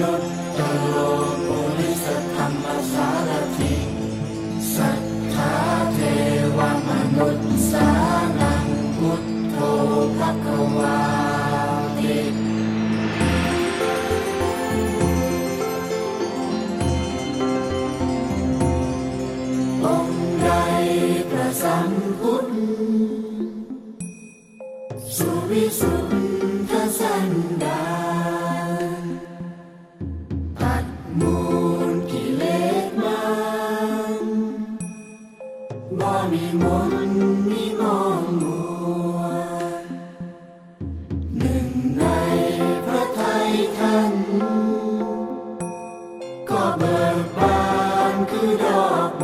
ยศตโลโพลิสธรรมสารทิสัทธาเทวมนุษย์สานังพุทโธภควาติองค์ใดประสัมพุทธสุวิสุทธสันดา บ่มีมนต์มีมองมัวหนึ่งในพระไทยท่าน ก็เบิกบานคือดอก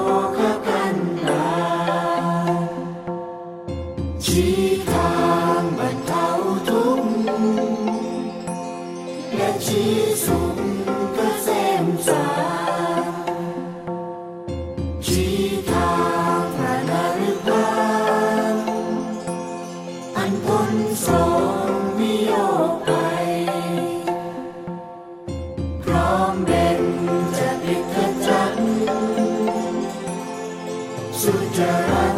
ร้อมเป็นจะติดจันทร์สุจรัน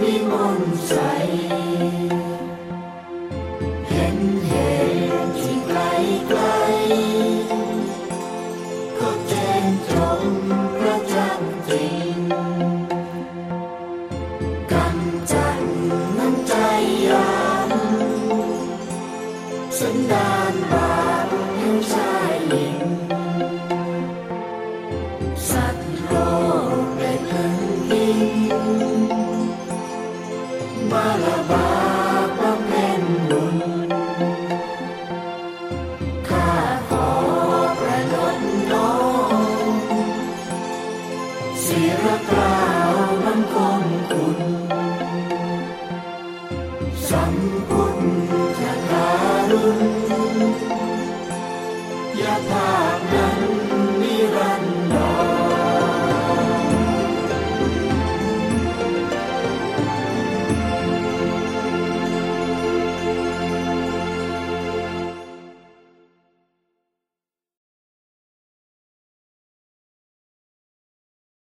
วิมลใส เห็นเหตุที่ไกลไกล ก็แจ้งตรงประจักษ์จริงกันจันทร์น้ำใจยามสันดานบาปยังชายหญิง สัมพุทธารุณยาภา